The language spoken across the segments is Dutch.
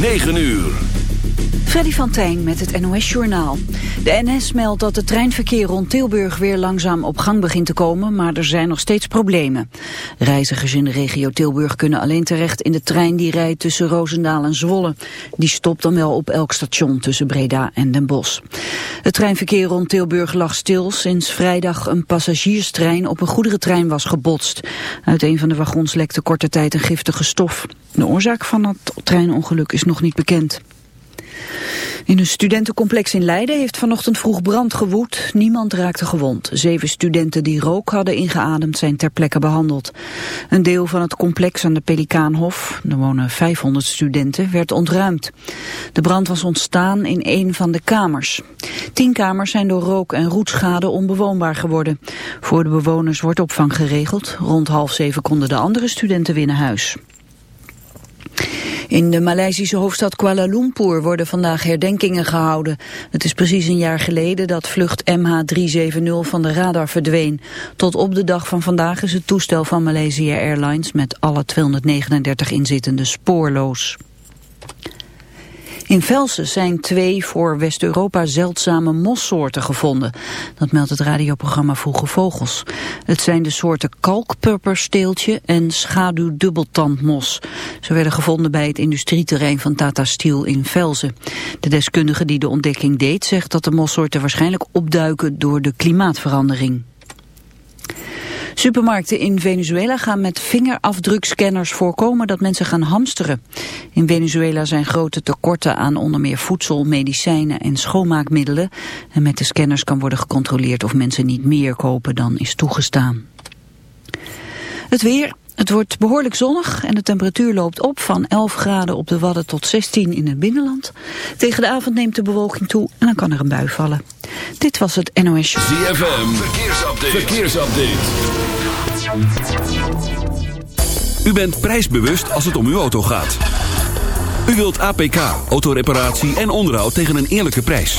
9 uur. Freddy van Tijn met het NOS-journaal. De NS meldt dat het treinverkeer rond Tilburg weer langzaam op gang begint te komen, maar er zijn nog steeds problemen. Reizigers in de regio Tilburg kunnen alleen terecht in de trein die rijdt tussen Roosendaal en Zwolle. Die stopt dan wel op elk station tussen Breda en Den Bosch. Het treinverkeer rond Tilburg lag stil sinds vrijdag een passagierstrein op een goederentrein was gebotst. Uit een van de wagons lekte korte tijd een giftige stof. De oorzaak van het treinongeluk is nog niet bekend. In een studentencomplex in Leiden heeft vanochtend vroeg brand gewoed. Niemand raakte gewond. Zeven studenten die rook hadden ingeademd zijn ter plekke behandeld. Een deel van het complex aan de Pelikaanhof, er wonen 500 studenten, werd ontruimd. De brand was ontstaan in een van de kamers. Tien kamers zijn door rook- en roetschade onbewoonbaar geworden. Voor de bewoners wordt opvang geregeld. Rond half zeven konden de andere studenten naar huis. In de Maleisische hoofdstad Kuala Lumpur worden vandaag herdenkingen gehouden. Het is precies een jaar geleden dat vlucht MH370 van de radar verdween. Tot op de dag van vandaag is het toestel van Malaysia Airlines met alle 239 inzittenden spoorloos. In Velsen zijn twee voor West-Europa zeldzame mossoorten gevonden. Dat meldt het radioprogramma Vroege Vogels. Het zijn de soorten kalkpurpersteeltje en schaduwdubbeltandmos. Ze werden gevonden bij het industrieterrein van Tata Steel in Velsen. De deskundige die de ontdekking deed zegt dat de mossoorten waarschijnlijk opduiken door de klimaatverandering. Supermarkten in Venezuela gaan met vingerafdrukscanners voorkomen dat mensen gaan hamsteren. In Venezuela zijn grote tekorten aan onder meer voedsel, medicijnen en schoonmaakmiddelen. En met de scanners kan worden gecontroleerd of mensen niet meer kopen dan is toegestaan. Het weer, het wordt behoorlijk zonnig en de temperatuur loopt op van 11 graden op de Wadden tot 16 in het binnenland. Tegen de avond neemt de bewolking toe en dan kan er een bui vallen. Dit was het NOS Show. ZFM, verkeersupdate. verkeersupdate. U bent prijsbewust als het om uw auto gaat. U wilt APK, autoreparatie en onderhoud tegen een eerlijke prijs.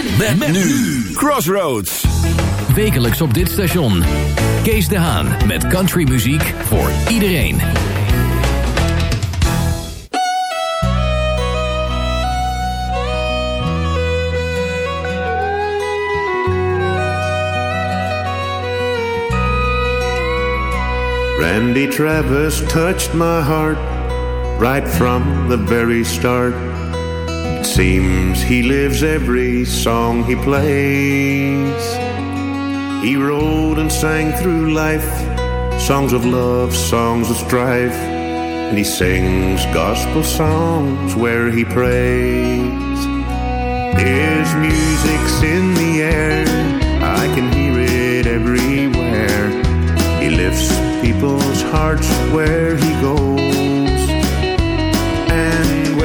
Met, met nu Crossroads. Wekelijks op dit station. Kees de Haan met countrymuziek voor iedereen. Randy Travis touched my heart right from the very start. It seems he lives every song he plays. He wrote and sang through life songs of love, songs of strife, and he sings gospel songs where he prays. His music's in the air, I can hear it everywhere. He lifts people's hearts where he goes.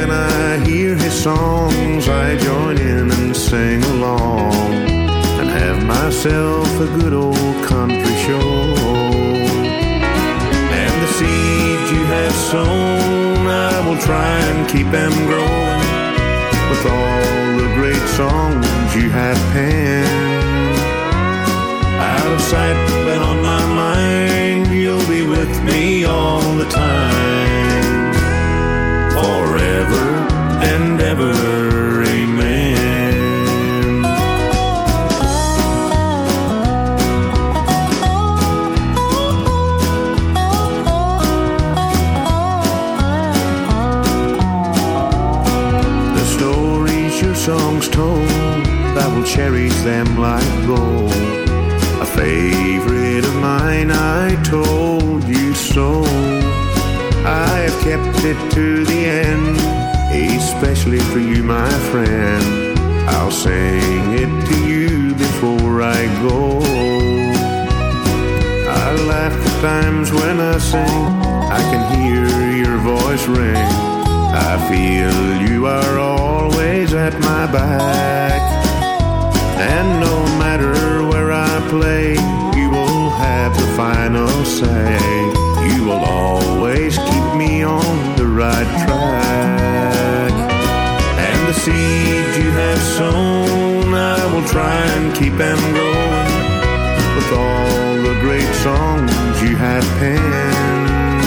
When I hear his songs, I join in and sing along and have myself a good old country show. And the seeds you have sown, I will try and keep them growing with all the great songs you have penned. Out of sight, but on my mind, you'll be with me all the time. Forever and ever, amen. The stories your songs told, I will cherish them like gold. A favorite of mine, I told you so. I have kept it to the end, especially for you, my friend. I'll sing it to you before I go. I laugh at times when I sing, I can hear your voice ring. I feel you are always at my back. And no matter where I play, you will have the final say. You will always keep me on the right track. And the seeds you have sown, I will try and keep them growing with all the great songs you have penned.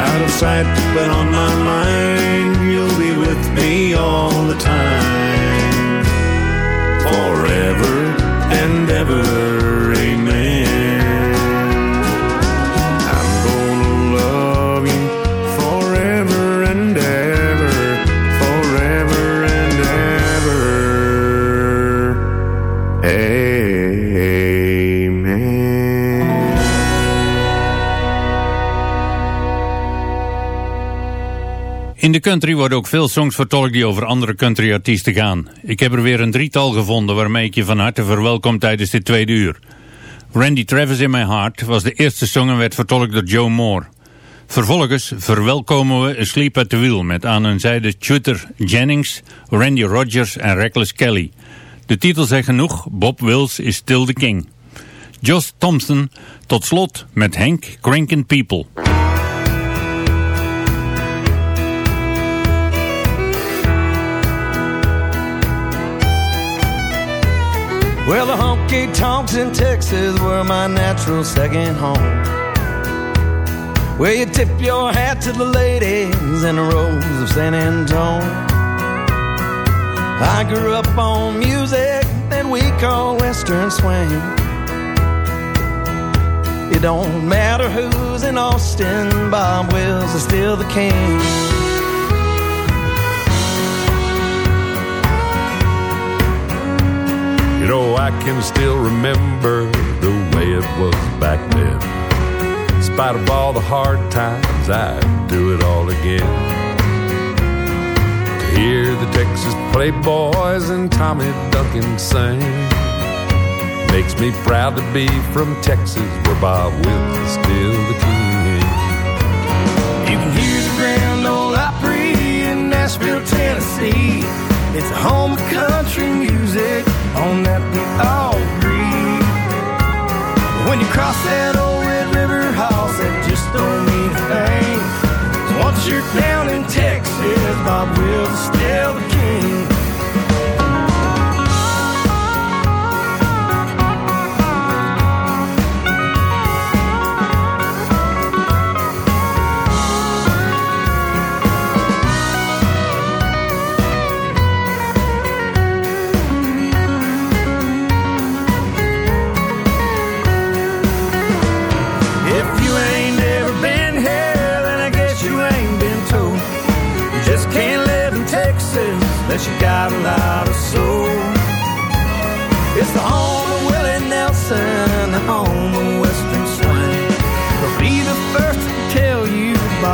Out of sight, but on my mind, you'll be with me all the time. Forever and ever, amen. In de country worden ook veel songs vertolkt die over andere countryartiesten gaan. Ik heb er weer een drietal gevonden waarmee ik je van harte verwelkom tijdens dit tweede uur. Randy Travis in My Heart was de eerste song en werd vertolkt door Joe Moore. Vervolgens verwelkomen we Sleep at the Wheel met aan hun zijde Chutter Jennings, Randy Rogers en Reckless Kelly. De titel zegt genoeg, Bob Wills is still the king. Josh Thompson tot slot met Hank Crankin' People. Well, the honky tonks in Texas were my natural second home. Where you tip your hat to the ladies in the rows of San Antone. I grew up on music that we call Western swing. It don't matter who's in Austin, Bob Wills is still the king. You oh, know, I can still remember the way it was back then. In spite of all the hard times, I'd do it all again. To hear the Texas Playboys and Tommy Duncan sing makes me proud to be from Texas, where Bob Wills is still the king. You can hear the Grand Ole Opry in Nashville, Tennessee. It's home of country music, on that we all agree. When you cross that old Red River House, that just don't mean a thing. Once you're down in Texas, Bob Wills is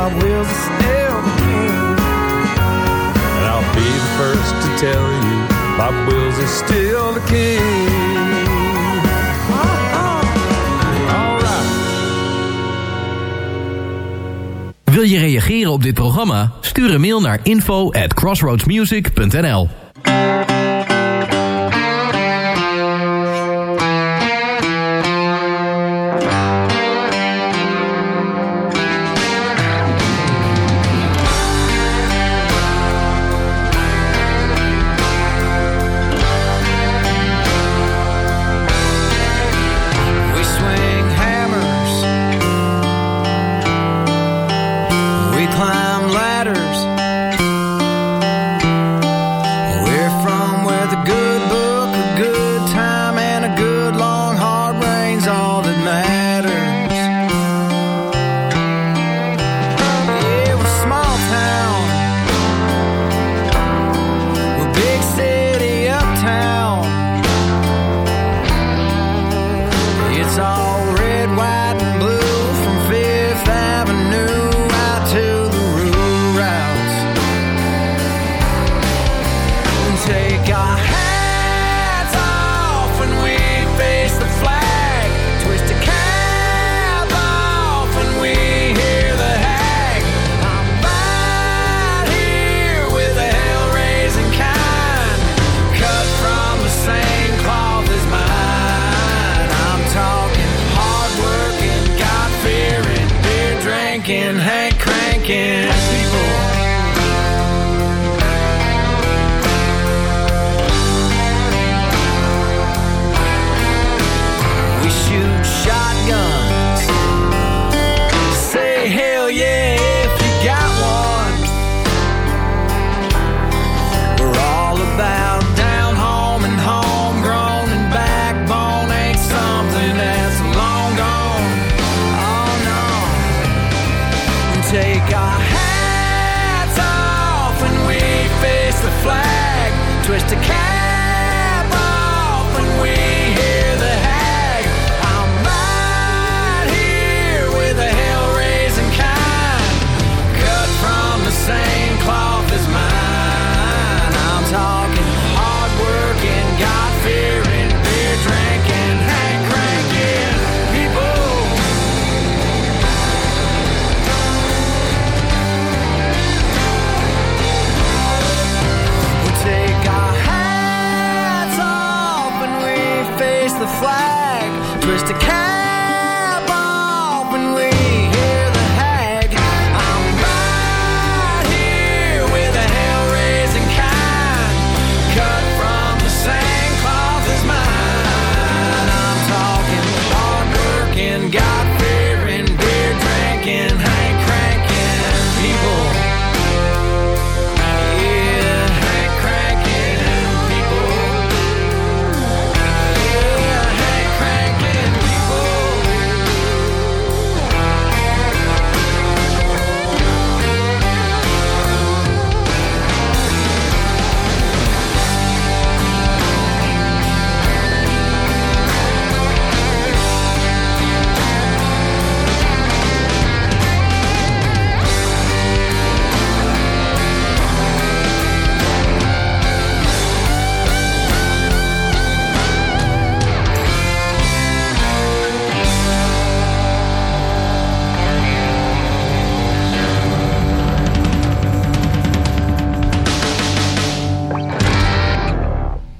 Bob Wills is still the king. And I'll be the first to tell you Bob Wills is still the king. Wil je reageren op dit programma? Stuur een mail naar info at crossroadsmusic.nl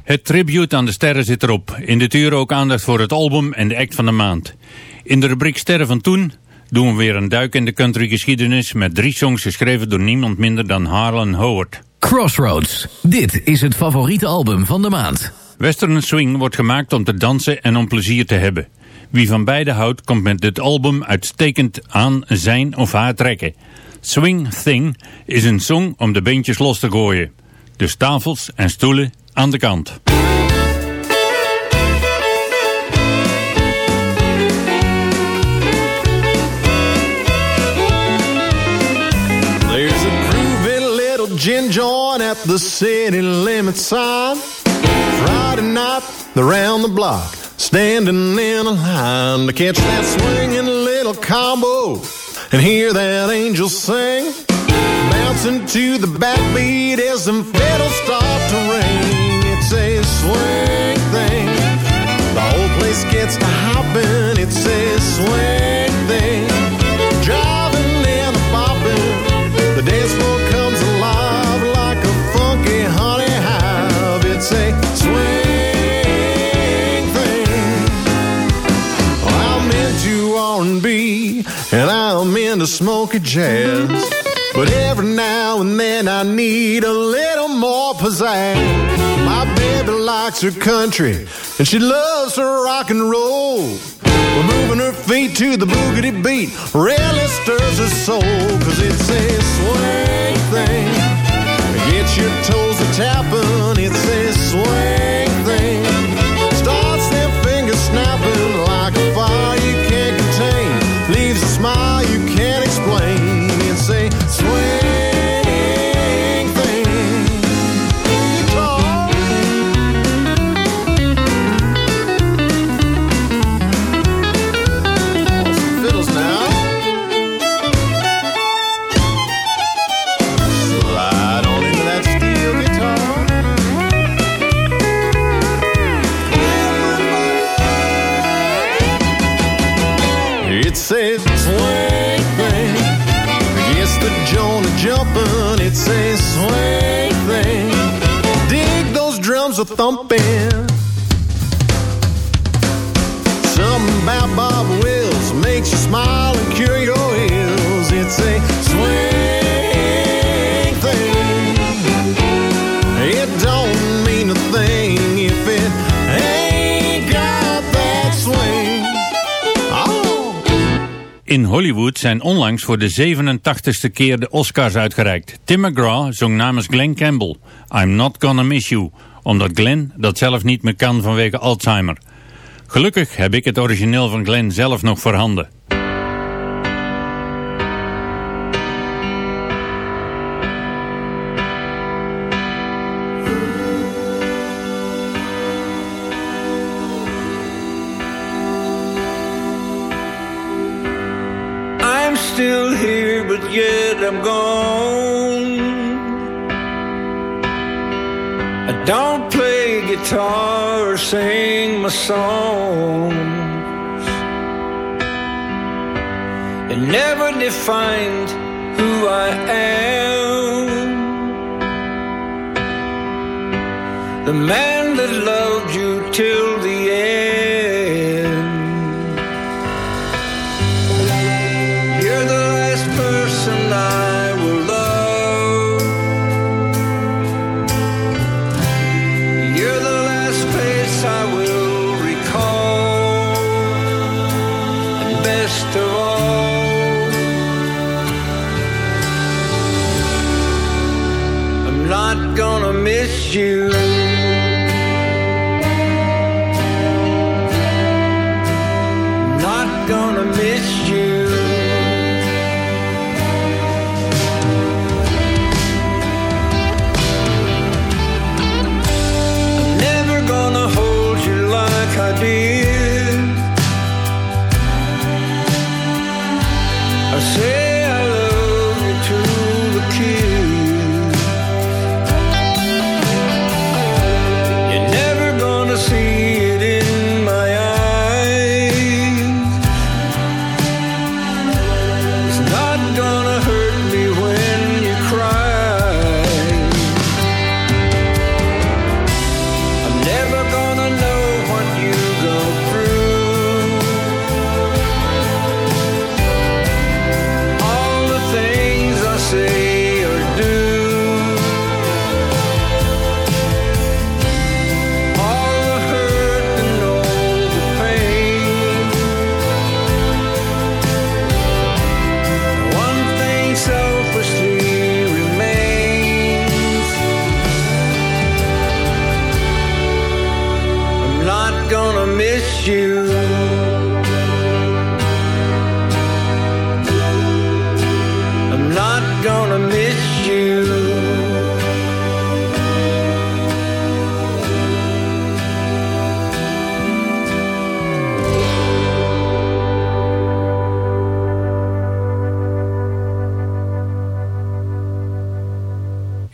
Het tribute aan de sterren zit erop. In dit uur ook aandacht voor het album en de act van de maand. In de rubriek Sterren van Toen doen we weer een duik in de countrygeschiedenis... met drie songs geschreven door niemand minder dan Harlan Howard. Crossroads. Dit is het favoriete album van de maand. Western Swing wordt gemaakt om te dansen en om plezier te hebben. Wie van beide houdt, komt met dit album uitstekend aan zijn of haar trekken. Swing Thing is een song om de beentjes los te gooien. Dus tafels en stoelen aan de kant. There's a groovy little gin joint at the city limit sign. Friday night, they're round the block, standing in a line to catch that swinging little combo and hear that angel sing. Bouncing to the backbeat as them fiddles start to ring. It's a swing thing. The whole place gets to hopping. It's a swing thing. Driving and bopping. The dance floor comes alive like a funky honey hive. It's a swing and I'm into smoky jazz. But every now and then I need a little more pizzazz. My baby likes her country and she loves her rock and roll. But moving her feet to the boogity beat really stirs her soul. Cause it's a swing thing. Get your toes a tapping. It's a swing in Hollywood zijn onlangs voor de 87ste keer de Oscars uitgereikt. Tim McGraw zong namens Glenn Campbell I'm Not Gonna Miss You, omdat Glenn dat zelf niet meer kan vanwege Alzheimer. Gelukkig heb ik het origineel van Glenn zelf nog voorhanden. Yet I'm gone. I don't play guitar or sing my songs. It never defined who I am. The man that loved you till the end.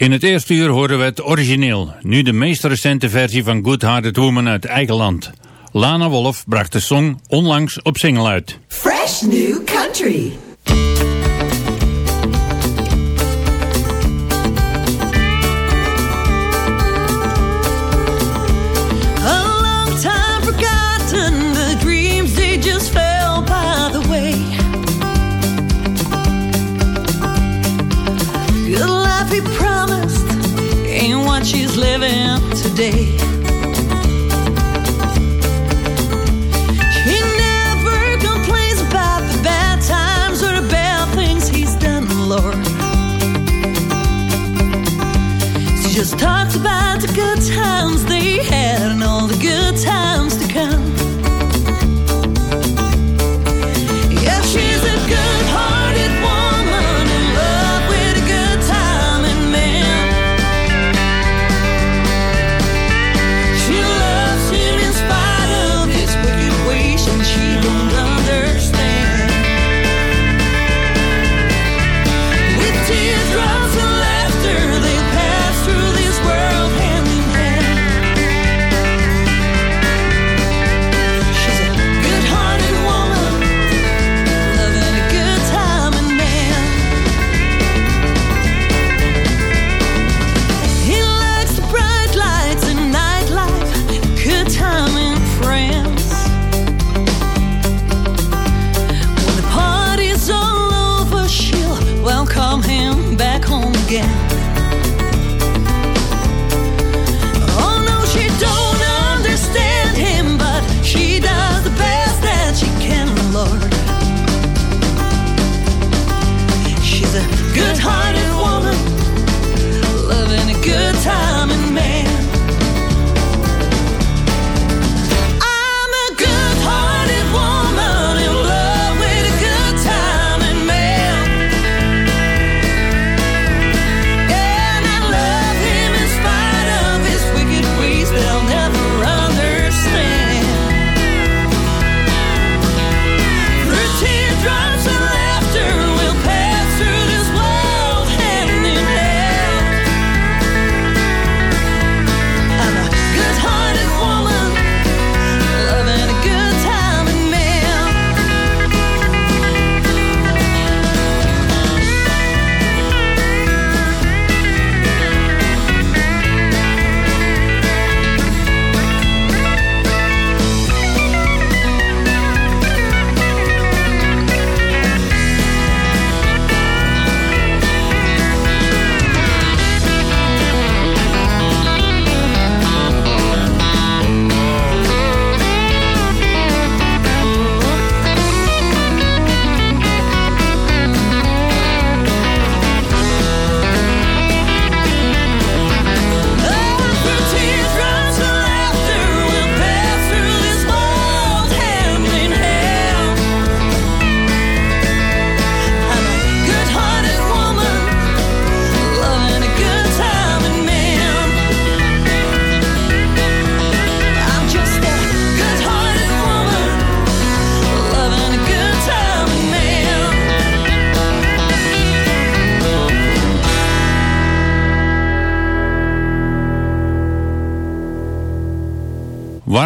In het eerste uur horen we het origineel, nu de meest recente versie van Good Hearted Woman uit eigen land. Lana Wolf bracht de song onlangs op single uit. Fresh New Country. Today. She never complains about the bad times or the bad things he's done, Lord. She just talks about the good times they had and all the good times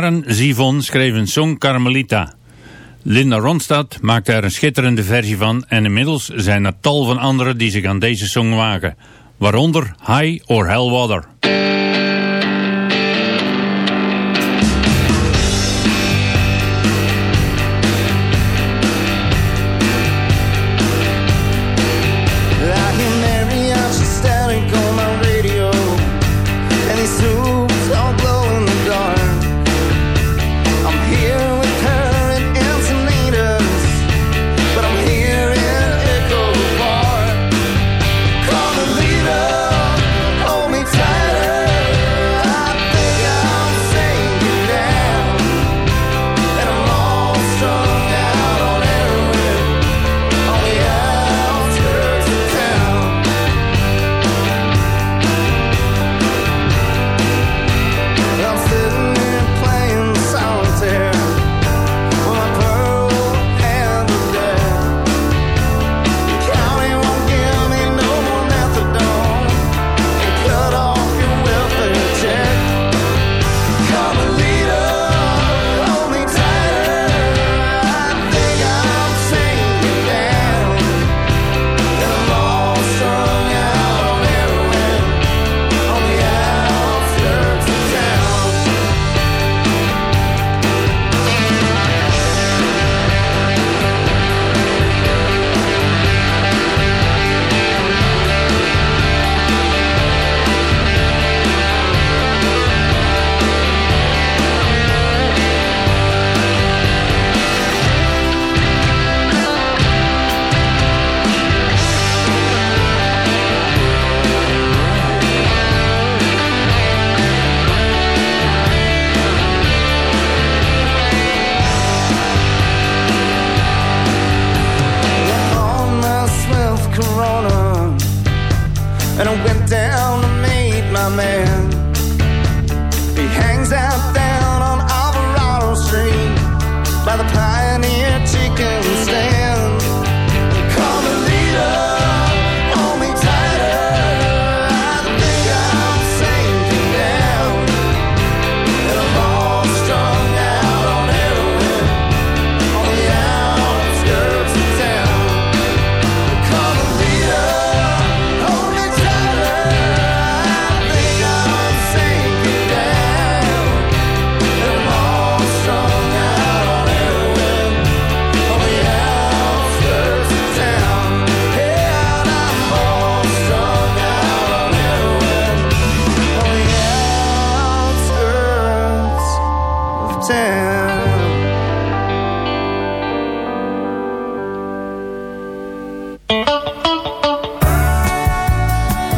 Karen Zivon schreef een song Carmelita. Linda Ronstadt maakte er een schitterende versie van en inmiddels zijn er tal van anderen die zich aan deze song wagen. Waaronder High or Hellwater.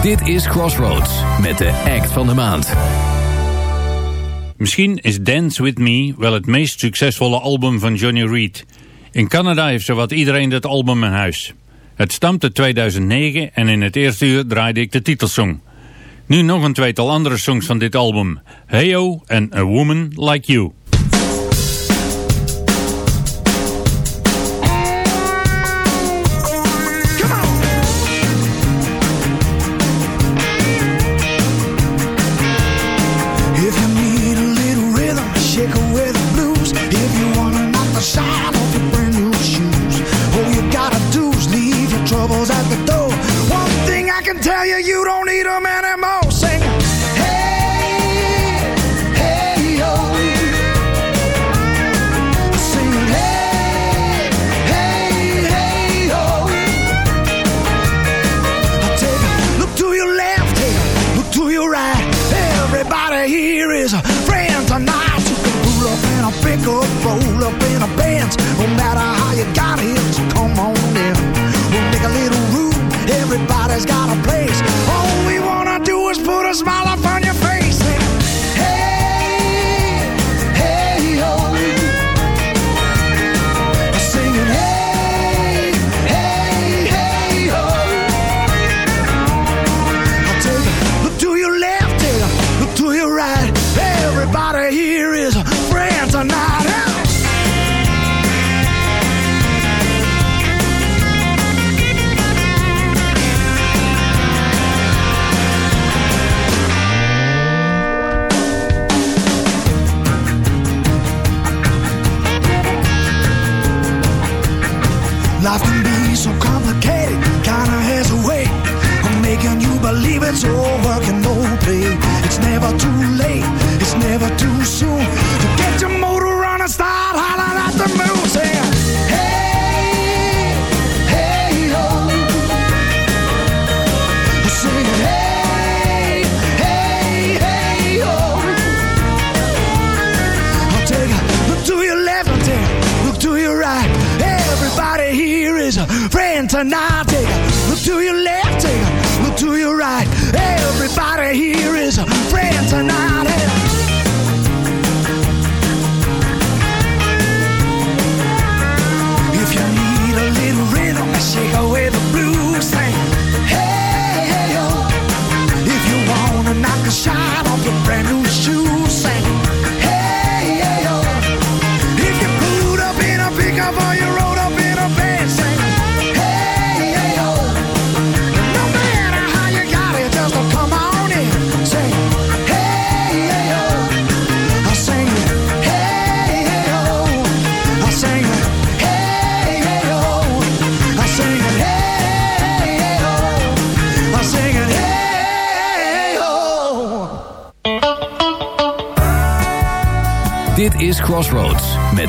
Dit is Crossroads met de act van de maand. Misschien is Dance With Me wel het meest succesvolle album van Johnny Reed. In Canada heeft zowat iedereen dat album in huis. Het stamt uit 2009 en in het eerste uur draaide ik de titelsong. Nu nog een tweetal andere songs van dit album. Heyo en A Woman Like You.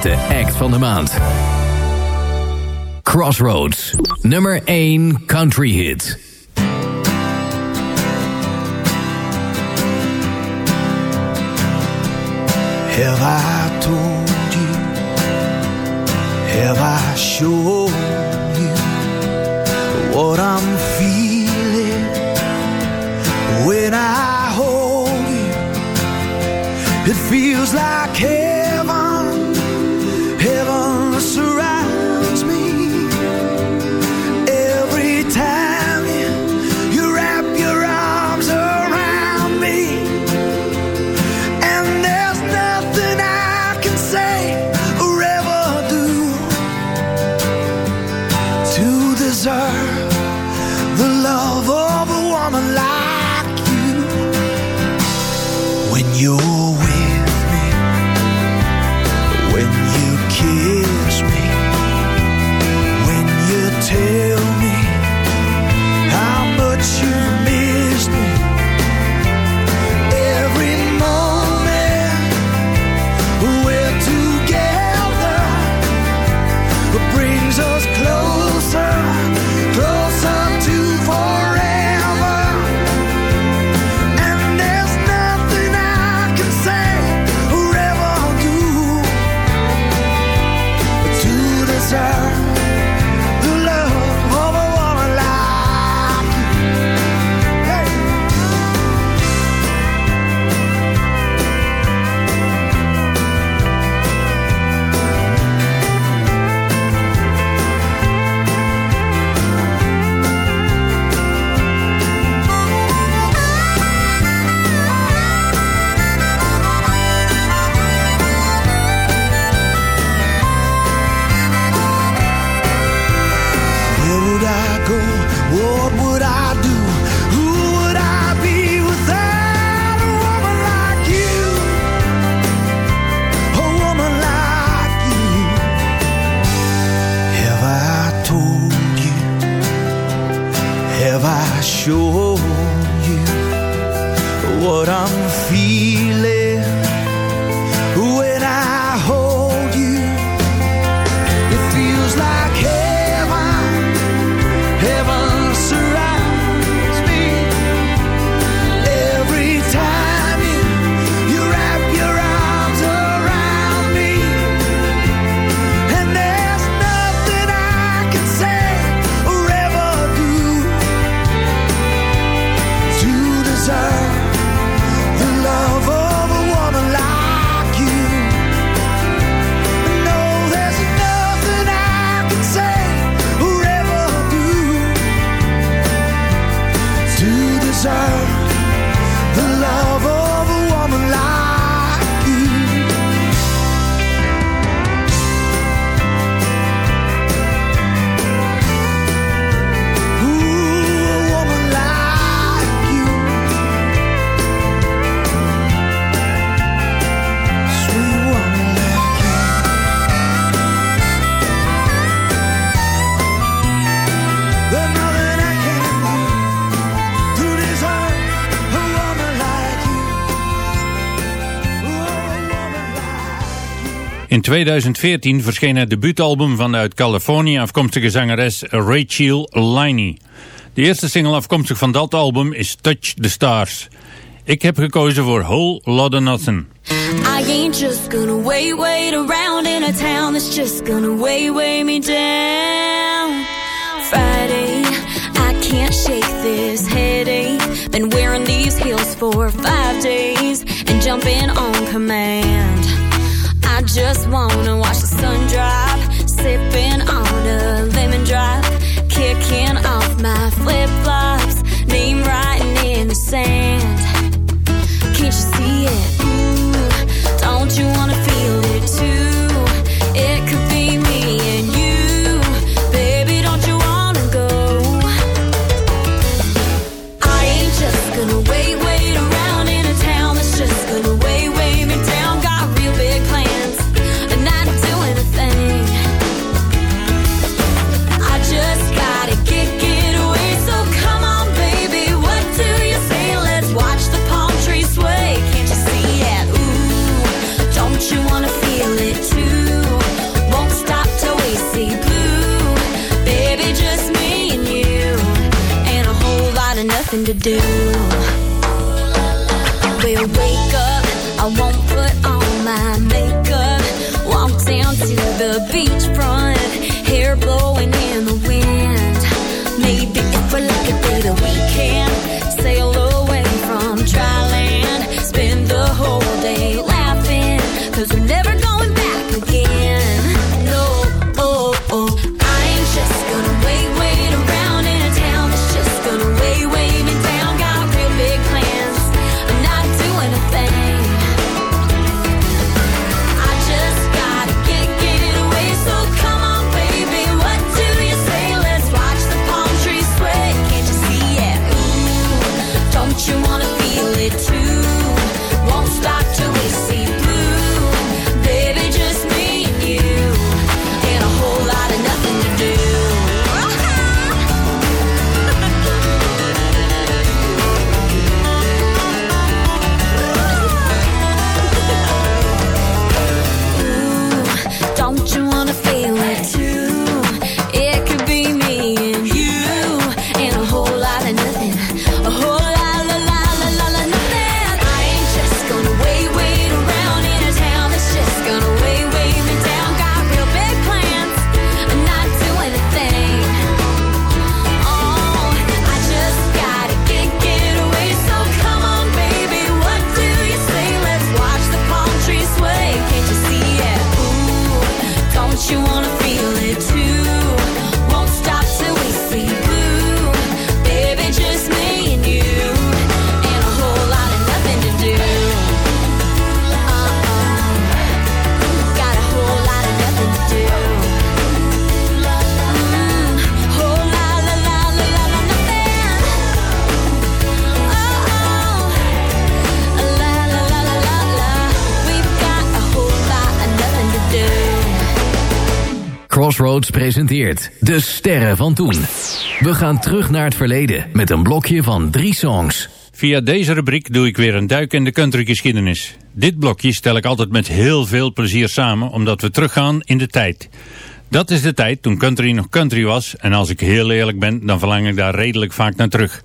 met de act van de maand. Crossroads, nummer 1 country hit. Have I told you? Have I shown you what I'm 2014 verscheen het debuutalbum van de uit Californië afkomstige zangeres Rachel Liney. De eerste single afkomstig van dat album is Touch the Stars. Ik heb gekozen voor Whole Lotta Nothing. I ain't just gonna wait, wait around in a town that's just gonna weigh, weigh me down. Friday, I can't shake this headache. Been wearing these heels for five days and jumping on command. Just wanna watch the sun drop, sipping on a lemon drop, kicking off my flip flops, name writing in the sand. Do. Presenteert De Sterren van Toen. We gaan terug naar het verleden met een blokje van drie songs. Via deze rubriek doe ik weer een duik in de countrygeschiedenis. Dit blokje stel ik altijd met heel veel plezier samen, omdat we teruggaan in de tijd. Dat is de tijd toen country nog country was en als ik heel eerlijk ben, dan verlang ik daar redelijk vaak naar terug.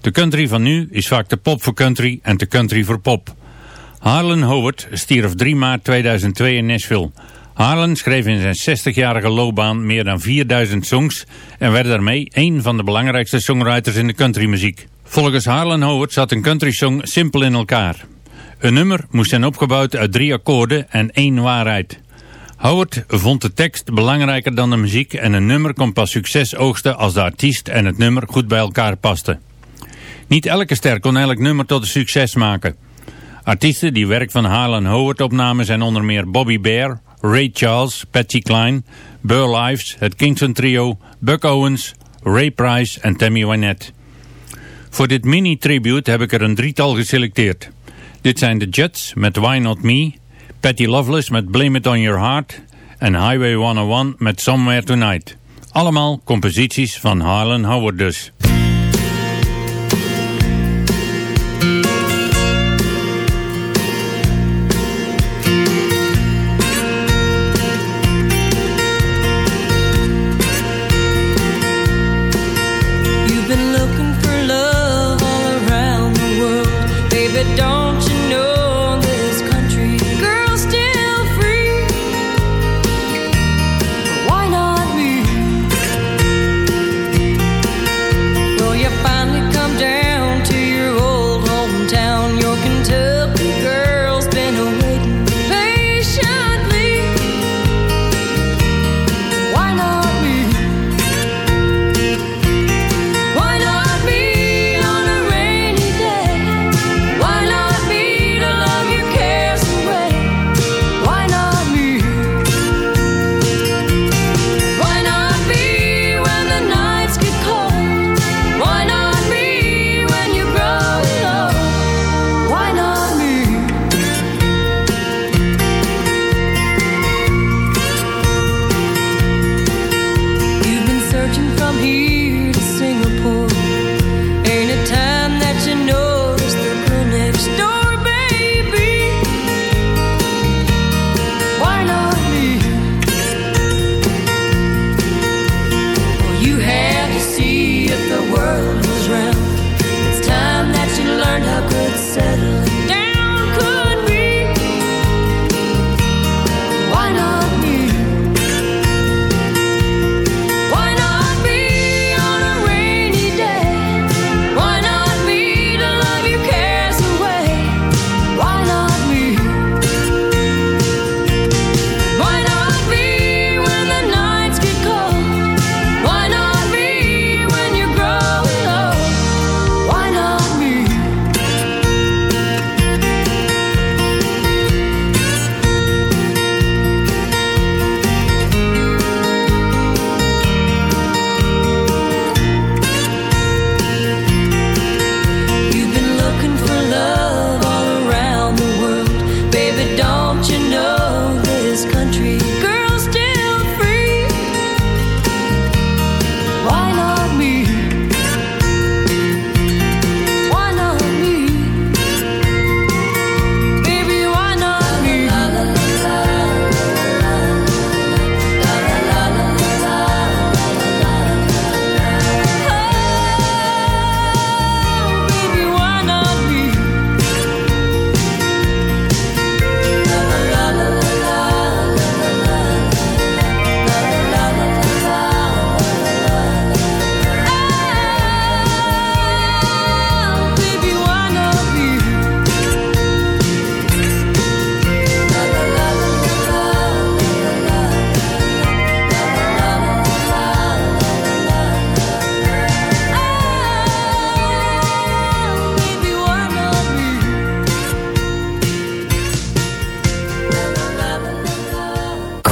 De country van nu is vaak de pop voor country en de country voor pop. Harlan Howard stierf 3 maart 2002 in Nashville. Harlan schreef in zijn 60-jarige loopbaan meer dan 4000 songs en werd daarmee een van de belangrijkste songwriters in de countrymuziek. Volgens Harlan Howard zat een country song simpel in elkaar. Een nummer moest zijn opgebouwd uit drie akkoorden en één waarheid. Howard vond de tekst belangrijker dan de muziek en een nummer kon pas succes oogsten als de artiest en het nummer goed bij elkaar pasten. Niet elke ster kon elk nummer tot een succes maken. Artiesten die werk van Harlan Howard opnamen zijn onder meer Bobby Bear, Ray Charles, Patsy Cline, Burl Ives, het Kingston Trio, Buck Owens, Ray Price en Tammy Wynette. Voor dit mini-tribute heb ik er een drietal geselecteerd. Dit zijn de Jets met Why Not Me, Patty Loveless met Blame It On Your Heart en Highway 101 met Somewhere Tonight. Allemaal composities van Harlan Howard dus.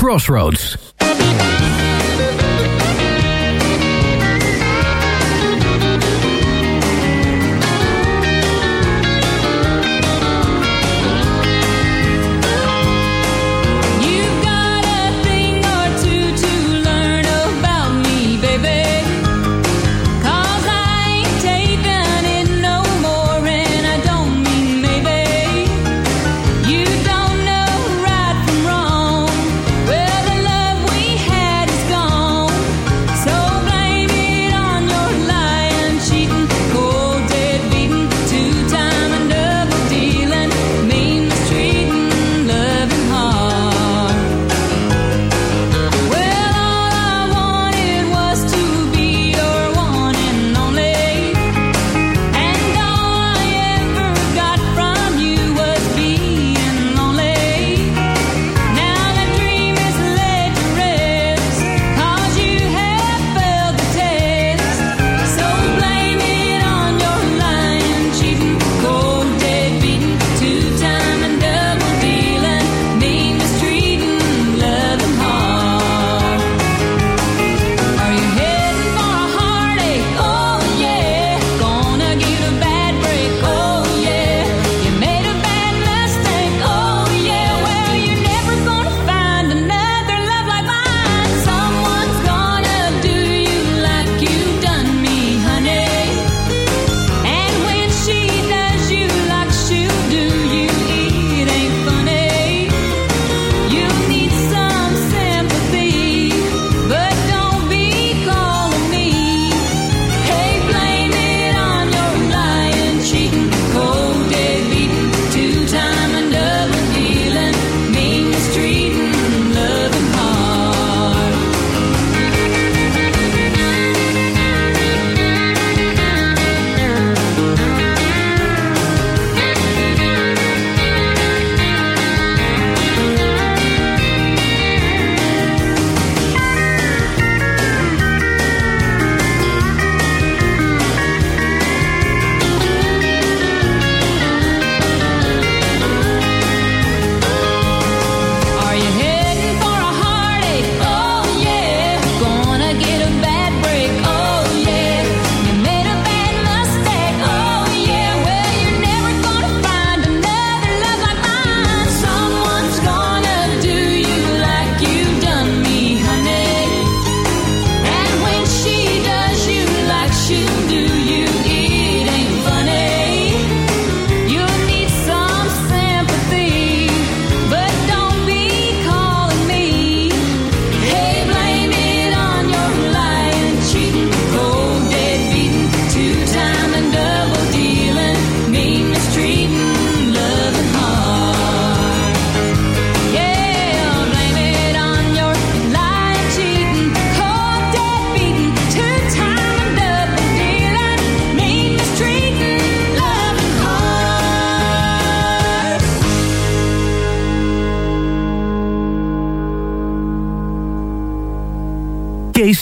Crossroads.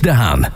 Daan.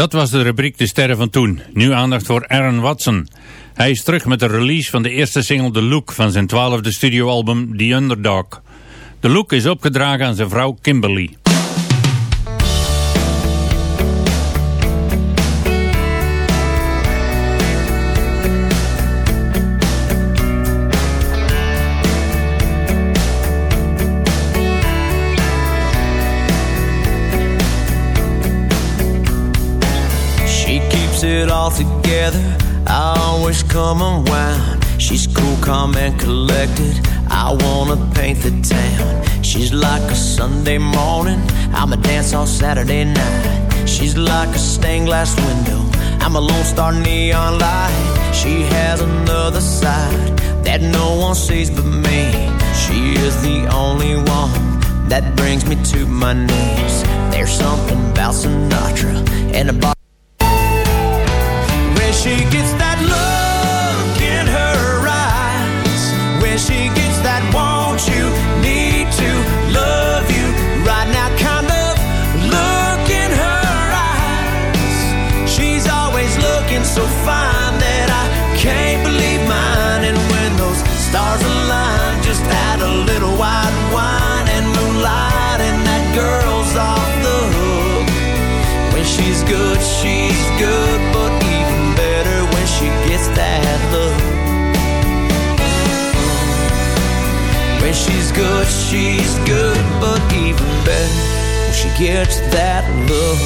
Dat was de rubriek De Sterren van Toen. Nu aandacht voor Aaron Watson. Hij is terug met de release van de eerste single The Look van zijn twaalfde studioalbum The Underdog. The Look is opgedragen aan zijn vrouw Kimberly. Together. I always come around. She's cool, calm, and collected. I wanna paint the town. She's like a Sunday morning. I'm a dance all Saturday night. She's like a stained glass window. I'm a lone star neon light. She has another side that no one sees but me. She is the only one that brings me to my knees. There's something about Sinatra and a she's good, but even better when she gets that look.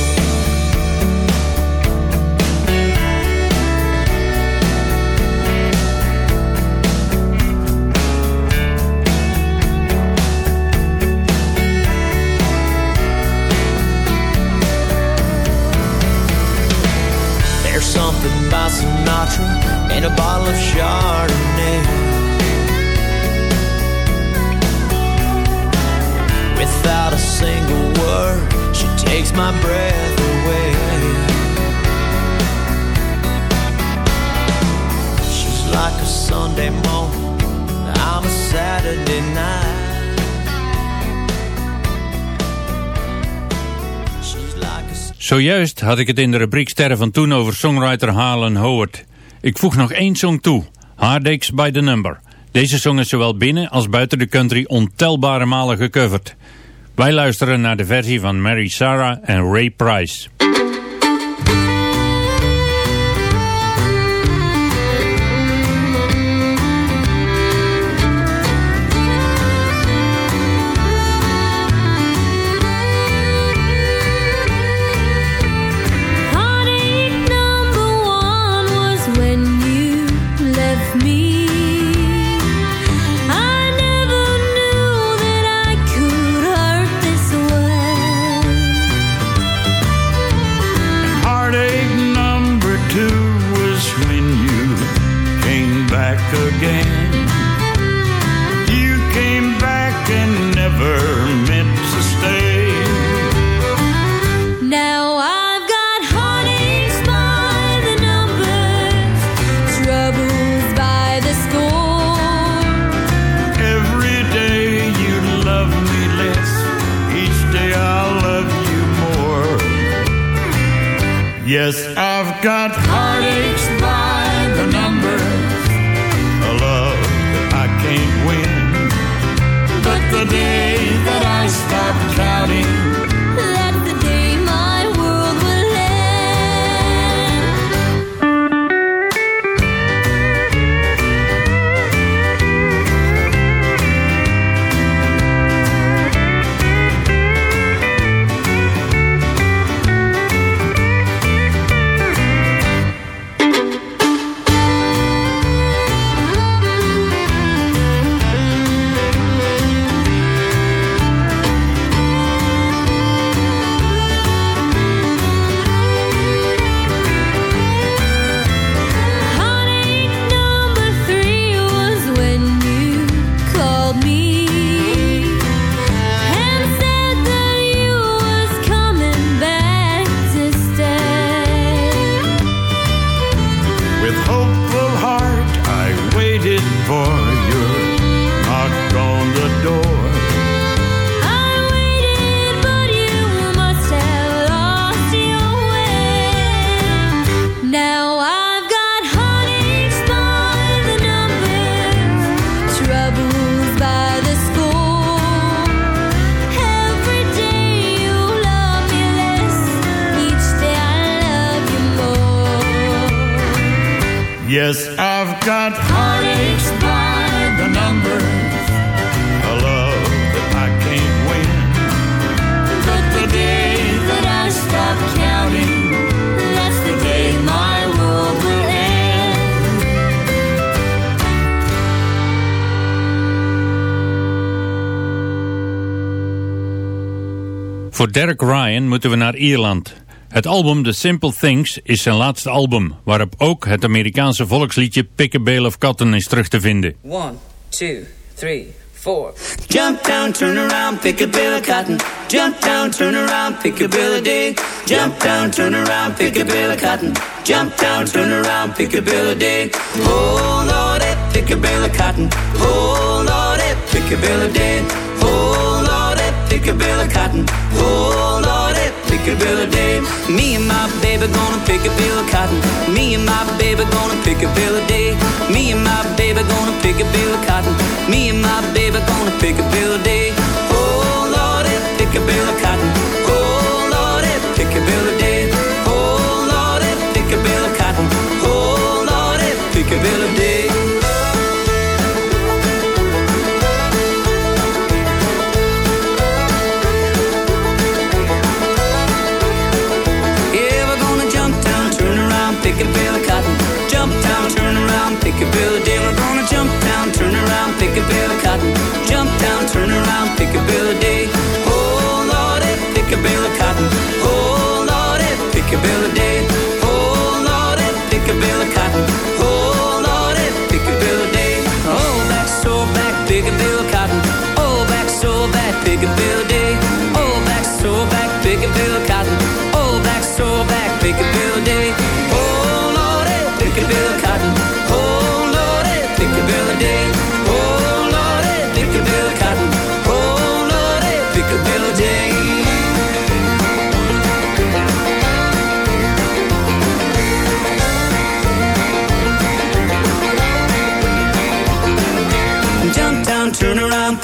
There's something about Sinatra and a bottle of Chardonnay. My breath away. She's like a Sunday I'm a night. Zojuist had ik het in de rubriek Sterren van Toen over songwriter Harlan Howard. Ik voeg nog één song toe, Heartaches by the Number. Deze song is zowel binnen als buiten de country ontelbare malen gecoverd. Wij luisteren naar de versie van Mary Sarah en Ray Price. Derek Ryan moeten we naar Ierland. Het album The Simple Things is zijn laatste album, waarop ook het Amerikaanse volksliedje Pick a Bale of Cotton is terug te vinden. One, two, three, four. Jump down, turn around, pick a bill of cotton. Jump down, turn around, pick a bill of day. Jump down, turn around, pick a bill of cotton. Jump down, turn around, pick a bill of day. Oh Lordy, pick a bill of cotton. Oh Lordy, pick a bill of day. Oh Pick a bale of cotton. Oh lordy, Pick a bale Pickabilly dame. Me and my baby gonna pick a bale of cotton. Me and my baby gonna pick a bale Pickabilly day. Me and my baby gonna pick a bale of cotton. Me and my baby gonna pick a bale Pickabilly day. Oh lordy, Pick a bale of cotton. Oh lordy, Pickabilly day. Oh lordy, of cotton. Oh lordy, Pickabilly day. Jump down, turn around, pick a bill of cotton. Jump down, turn around, pick a bill of day. Oh Lordy, pick a bill of cotton. Oh Lordy, pick a bill of day. Oh Lordy, pick a bill of cotton. Oh Lordy, pick a bill of day. Oh back, so back, pick a bill of cotton. Oh back, so back, pick a bill of day. Oh back, so back, pick a bill of cotton. Oh back, so back, pick a bill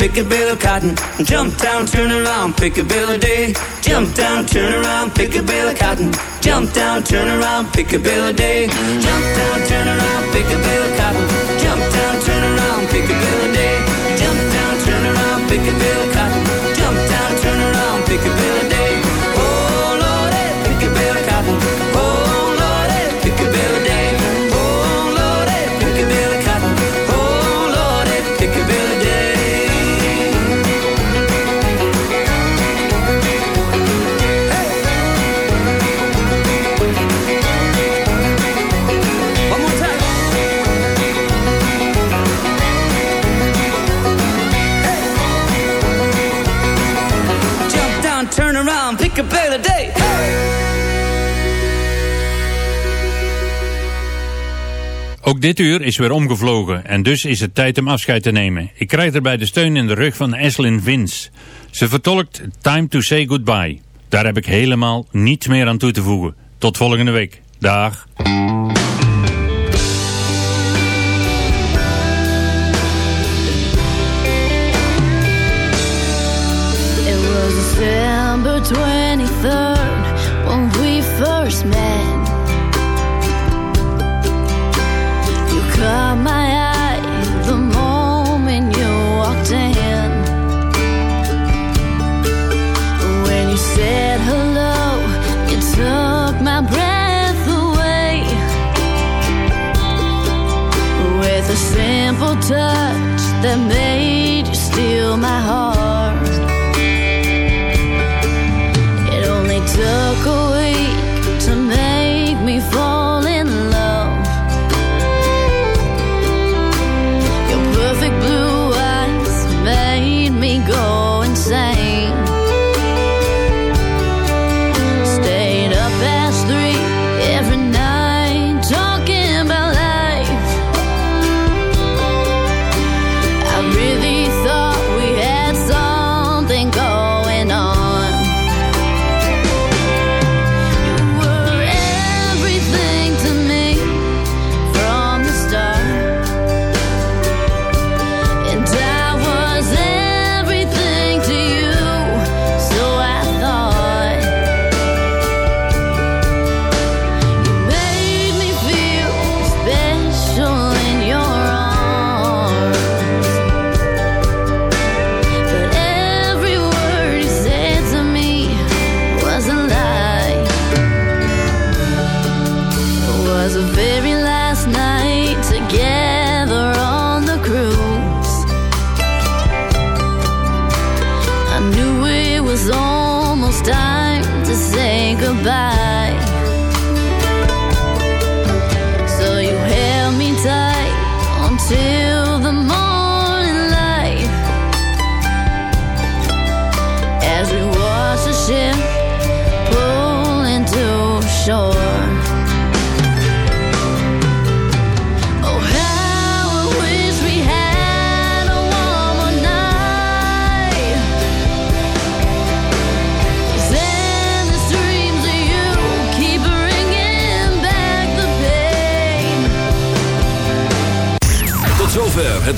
pick a bill of cotton. Jump down, turn around, pick a bill of day. Jump down, turn around, pick a bale of cotton. Jump down, turn around, pick a bill of day. Jump down, turn Dit uur is weer omgevlogen en dus is het tijd om afscheid te nemen. Ik krijg erbij de steun in de rug van Ashlyn Vince. Ze vertolkt Time to Say Goodbye. Daar heb ik helemaal niets meer aan toe te voegen. Tot volgende week. Dag. It was December 23rd when we first met. Touch that made